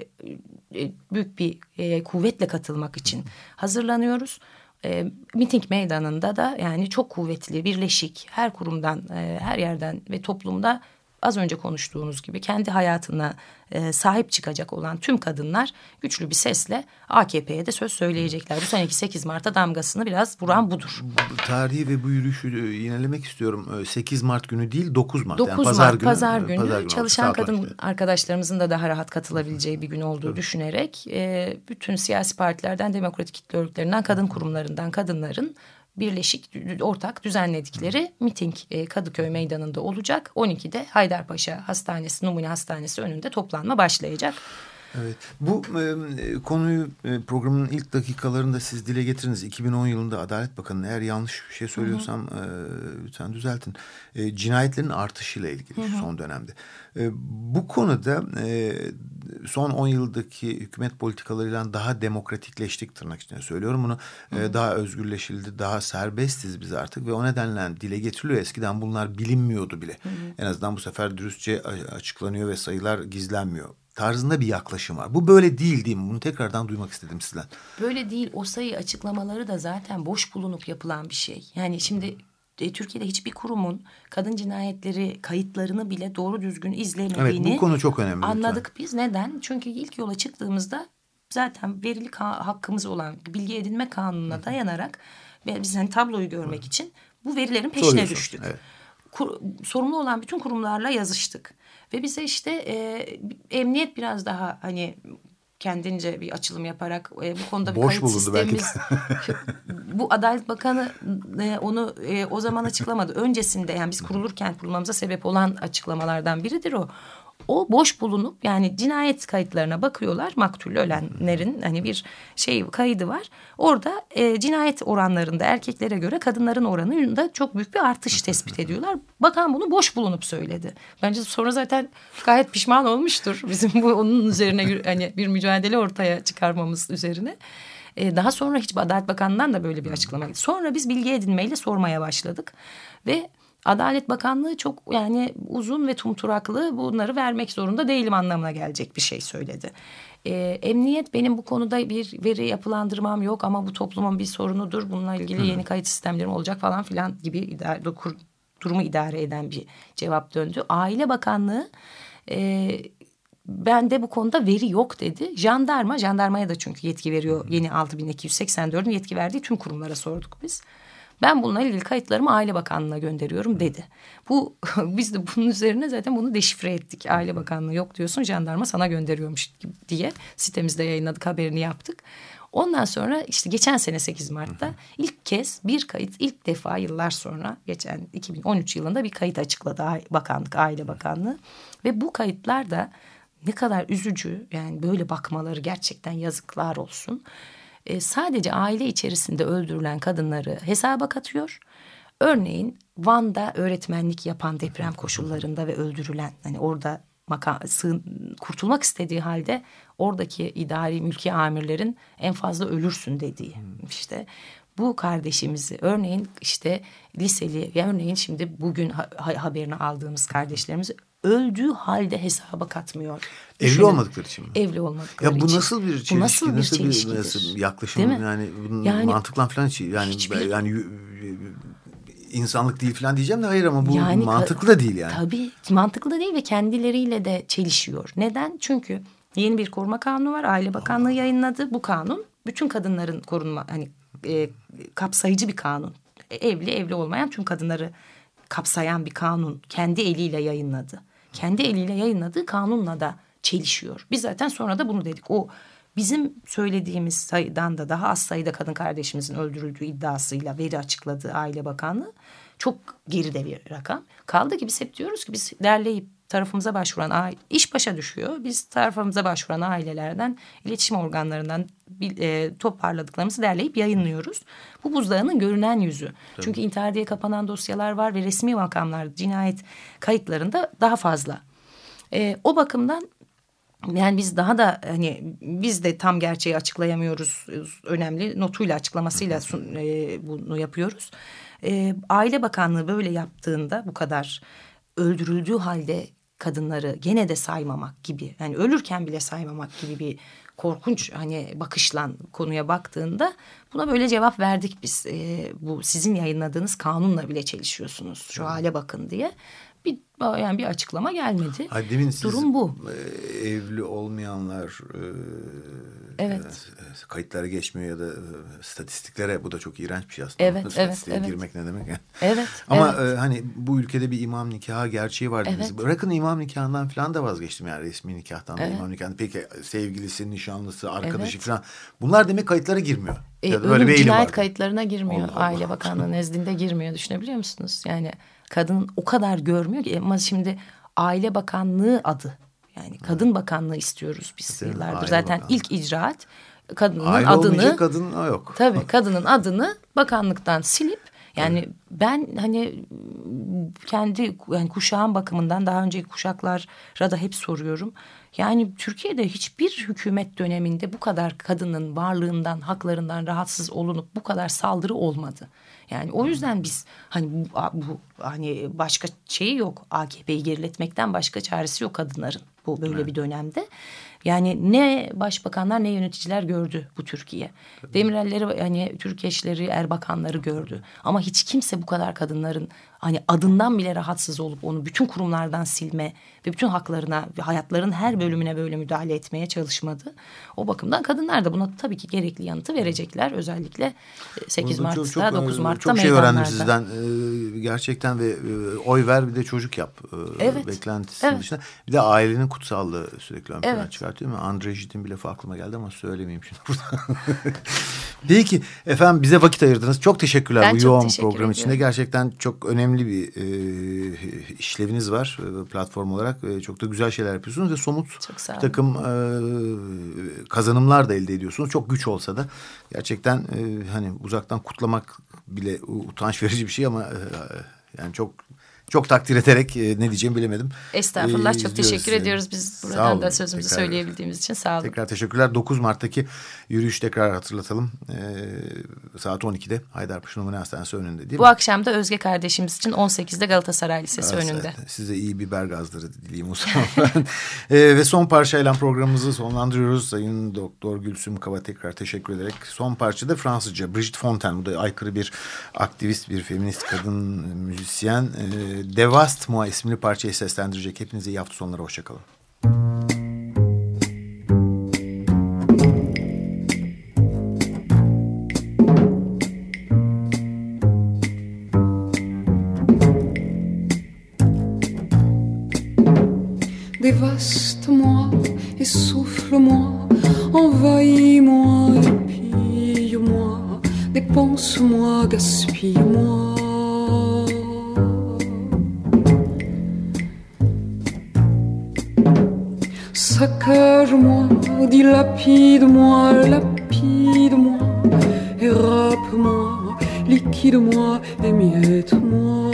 e, büyük bir e, kuvvetle katılmak için hazırlanıyoruz. E, miting meydanında da yani çok kuvvetli, birleşik her kurumdan, e, her yerden ve toplumda az önce konuştuğunuz gibi kendi hayatına e, sahip çıkacak olan tüm kadınlar güçlü bir sesle AKP'ye de söz söyleyecekler. Bu seneki 8 Mart'a damgasını biraz vuran budur. Tarihi ve bu yürüyüşü e, yinelemek istiyorum. 8 e, Mart günü değil 9 Mart. 9 yani pazar Mart günü, pazar günü, pazar günü çalışan kadın işte. arkadaşlarımızın da daha rahat katılabileceği bir gün olduğu Tabii. düşünerek e, bütün siyasi partilerden demokratik kitle örgütlerinden kadın kurumlarından kadınların birleşik ortak düzenledikleri miting e, Kadıköy Meydanı'nda olacak. 12'de Haydarpaşa Hastanesi, Numune Hastanesi önünde toplanma başlayacak. Evet. Bu e, konuyu e, programın ilk dakikalarında siz dile getiriniz. 2010 yılında Adalet Bakanı eğer yanlış bir şey söylüyorsam hı hı. E, lütfen düzeltin. E, cinayetlerin artışıyla ilgili hı hı. son dönemde. E, bu konuda e, son 10 yıldaki hükümet politikalarıyla daha demokratikleştik tırnak içinde söylüyorum bunu. E, daha özgürleşildi, daha serbestiz biz artık ve o nedenle dile getiriliyor. Eskiden bunlar bilinmiyordu bile. Hı hı. En azından bu sefer dürüstçe açıklanıyor ve sayılar gizlenmiyor tarzında bir yaklaşım var. Bu böyle değil değil mi? Bunu tekrardan duymak istedim sizden. Böyle değil. O sayı açıklamaları da zaten boş bulunup yapılan bir şey. Yani şimdi Türkiye'de hiçbir kurumun kadın cinayetleri kayıtlarını bile doğru düzgün izlemediğini evet, bu konu çok önemli. Anladık lütfen. biz. Neden? Çünkü ilk yola çıktığımızda zaten verili hakkımız olan bilgi edinme kanununa dayanarak ve biz hani tabloyu görmek için bu verilerin peşine Soruyorsun. düştük. Evet. Kur, sorumlu olan bütün kurumlarla yazıştık. Ve bize işte e, emniyet biraz daha hani kendince bir açılım yaparak e, bu konuda bir Boş kayıt sistemimiz. bu Adalet Bakanı e, onu e, o zaman açıklamadı. Öncesinde yani biz kurulurken kurulmamıza sebep olan açıklamalardan biridir o o boş bulunup yani cinayet kayıtlarına bakıyorlar maktul ölenlerin hani bir şey kaydı var. Orada e, cinayet oranlarında erkeklere göre kadınların oranında çok büyük bir artış tespit ediyorlar. Bakan bunu boş bulunup söyledi. Bence sonra zaten gayet pişman olmuştur bizim bu onun üzerine hani bir mücadele ortaya çıkarmamız üzerine. E, daha sonra hiç Adalet Bakanlığı'ndan da böyle bir açıklama. Sonra biz bilgi edinmeyle sormaya başladık ve Adalet Bakanlığı çok yani uzun ve tumturaklı bunları vermek zorunda değilim anlamına gelecek bir şey söyledi. Ee, emniyet benim bu konuda bir veri yapılandırmam yok ama bu toplumun bir sorunudur. Bununla ilgili yeni kayıt sistemlerim olacak falan filan gibi idare, durumu idare eden bir cevap döndü. Aile Bakanlığı e, bende bu konuda veri yok dedi. Jandarma, jandarmaya da çünkü yetki veriyor. Yeni 6284'ün yetki verdiği tüm kurumlara sorduk biz. Ben bununla ilgili kayıtlarımı Aile Bakanlığı'na gönderiyorum dedi. Bu biz de bunun üzerine zaten bunu deşifre ettik. Aile Bakanlığı yok diyorsun jandarma sana gönderiyormuş diye sitemizde yayınladık haberini yaptık. Ondan sonra işte geçen sene 8 Mart'ta ilk kez bir kayıt ilk defa yıllar sonra geçen 2013 yılında bir kayıt açıkladı bakanlık Aile Bakanlığı ve bu kayıtlar da ne kadar üzücü yani böyle bakmaları gerçekten yazıklar olsun e, sadece aile içerisinde öldürülen kadınları hesaba katıyor. Örneğin Van'da öğretmenlik yapan deprem koşullarında ve öldürülen hani orada makam, sığın, kurtulmak istediği halde oradaki idari mülki amirlerin en fazla ölürsün dediği hmm. işte bu kardeşimizi örneğin işte liseli ya örneğin şimdi bugün ha, haberini aldığımız kardeşlerimizi öldüğü halde hesaba katmıyor. Evli Düşünün, olmadıkları için mi? Evli olmadıkları için. Ya bu nasıl bir çelişki? Bu nasıl bir nasıl çelişkidir? Bir, nasıl yaklaşım? Değil mi? Yani bunun yani, mantıkla falan yani hiçbir... yani insanlık değil falan diyeceğim de hayır ama bu yani, mantıklı da değil yani. Tabii mantıklı da değil ve kendileriyle de çelişiyor. Neden? Çünkü yeni bir koruma kanunu var. Aile Bakanlığı Aa. yayınladı. Bu kanun bütün kadınların korunma hani e, kapsayıcı bir kanun. Evli evli olmayan tüm kadınları kapsayan bir kanun kendi eliyle yayınladı kendi eliyle yayınladığı kanunla da çelişiyor. Biz zaten sonra da bunu dedik. O bizim söylediğimiz sayıdan da daha az sayıda kadın kardeşimizin öldürüldüğü iddiasıyla veri açıkladı Aile Bakanlığı. Çok geride bir rakam. Kaldı ki biz hep diyoruz ki biz derleyip tarafımıza başvuran iş başa düşüyor. Biz tarafımıza başvuran ailelerden, iletişim organlarından e, toparladıklarımızı derleyip yayınlıyoruz. Bu buzdağının görünen yüzü. Tabii. Çünkü intihar diye kapanan dosyalar var ve resmi makamlar cinayet kayıtlarında daha fazla. E, o bakımdan yani biz daha da hani biz de tam gerçeği açıklayamıyoruz önemli notuyla açıklamasıyla sun, e, bunu yapıyoruz. E, Aile Bakanlığı böyle yaptığında bu kadar öldürüldüğü halde kadınları gene de saymamak gibi yani ölürken bile saymamak gibi bir korkunç hani bakışla konuya baktığında buna böyle cevap verdik biz. E, bu sizin yayınladığınız kanunla bile çelişiyorsunuz şu hale bakın diye yani bir açıklama gelmedi. Ha, demin siz, Durum bu. E, evli olmayanlar e, evet. E, kayıtlara geçmiyor ya da e, statistiklere bu da çok iğrenç bir şey aslında. Evet, evet, evet. girmek ne demek yani. Evet. Ama evet. E, hani bu ülkede bir imam nikahı gerçeği var. Evet. Bırakın imam nikahından falan da vazgeçtim yani resmi nikahtan da evet. imam nikahından. Peki sevgilisi, nişanlısı, arkadaşı evet. falan. Bunlar demek kayıtlara girmiyor. E, ya da böyle bir cinayet var. kayıtlarına girmiyor. Allah Allah. Aile Bakanlığı nezdinde girmiyor. Düşünebiliyor musunuz? Yani kadın o kadar görmüyor ki ama şimdi Aile Bakanlığı adı yani kadın bakanlığı istiyoruz biz Değil yıllardır. Zaten bakanlığı. ilk icraat kadının Aile adını kadın yok. Tabii kadının adını bakanlıktan silip yani evet. ben hani kendi yani kuşağın bakımından daha önceki kuşaklara da hep soruyorum. Yani Türkiye'de hiçbir hükümet döneminde bu kadar kadının varlığından, haklarından rahatsız olunup bu kadar saldırı olmadı. Yani o yüzden biz hani bu, bu hani başka şeyi yok. AKP'yi geriletmekten başka çaresi yok kadınların bu böyle evet. bir dönemde. Yani ne başbakanlar ne yöneticiler gördü bu Türkiye. Demirelleri hani Türk eşleri, Erbakanları gördü. Ama hiç kimse bu kadar kadınların hani adından bile rahatsız olup onu bütün kurumlardan silme ve bütün haklarına ve hayatların her bölümüne böyle müdahale etmeye çalışmadı. O bakımdan kadınlar da buna tabii ki gerekli yanıtı verecekler. Özellikle 8 Mart'ta, çok, çok, 9 Mart'ta Çok şey öğrendim sizden. Ee, gerçekten ve e, oy ver bir de çocuk yap. Ee, evet. Beklentisinin evet. dışında. Bir de ailenin kutsallığı sürekli ön plana evet. çıkartıyor mu? Andre Gid'in bir lafı aklıma geldi ama söylemeyeyim şimdi burada. Peki efendim bize vakit ayırdınız. Çok teşekkürler ben bu yoğun teşekkür program ediyorum. içinde. Gerçekten çok önemli bir e, işleviniz var e, platform olarak. E, çok da güzel şeyler yapıyorsunuz ve somut bir takım e, kazanımlar da elde ediyorsunuz. Çok güç olsa da gerçekten e, hani uzaktan kutlamak bile utanç verici bir şey ama e, yani çok çok takdir ederek e, ne diyeceğimi bilemedim. Estağfurullah ee, çok teşekkür ediyoruz biz buradan olun, da sözümüzü tekrar, söyleyebildiğimiz için sağ olun. Tekrar teşekkürler. 9 Mart'taki yürüyüş tekrar hatırlatalım. Ee, saat 12'de Haydarpaşa Numune Hastanesi önünde değil Bu mi? akşam da Özge kardeşimiz için 18'de Galatasaray Lisesi evet, önünde. Size iyi biber gazları dileyim o zaman. ee, ve son parçayla programımızı sonlandırıyoruz. Sayın Doktor Gülsüm Kava tekrar teşekkür ederek. Son parça da Fransızca. Brigitte Fontaine. Bu da aykırı bir aktivist, bir feminist kadın müzisyen. Ee, Devast Mua isimli parçayı seslendirecek. Hepinize iyi hafta sonları. Hoşçakalın. Dévaste-moi, essouffle-moi, envahis-moi, épille-moi, dépense-moi, gaspille-moi. Saccage-moi, dilapide-moi, lapide-moi, érape-moi, liquide-moi, émiette-moi.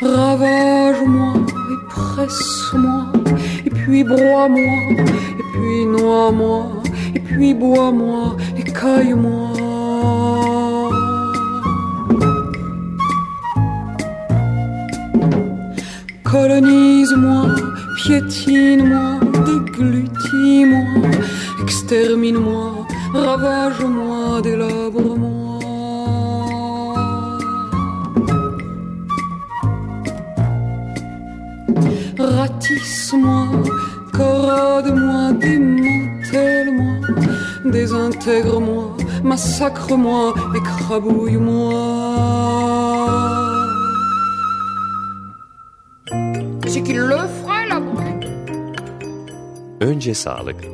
Ravage-moi et presse-moi, et puis broie-moi, et puis noie-moi, et puis bois-moi, et Colonise-moi, piétine-moi, déglutis-moi, extermine-moi, ravage-moi, délabre-moi. Ratisse-moi, corrode-moi, démantèle-moi, désintègre-moi, massacre-moi, écrabouille-moi. Önce sağlık.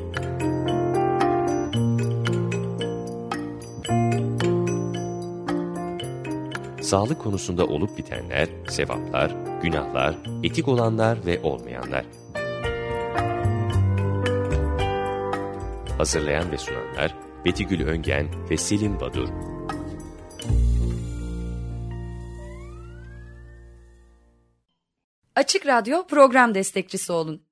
sağlık konusunda olup bitenler, sevaplar, günahlar, etik olanlar ve olmayanlar. Hazırlayan ve sunanlar Betigül Öngen ve Selim Badur. Açık Radyo program destekçisi olun.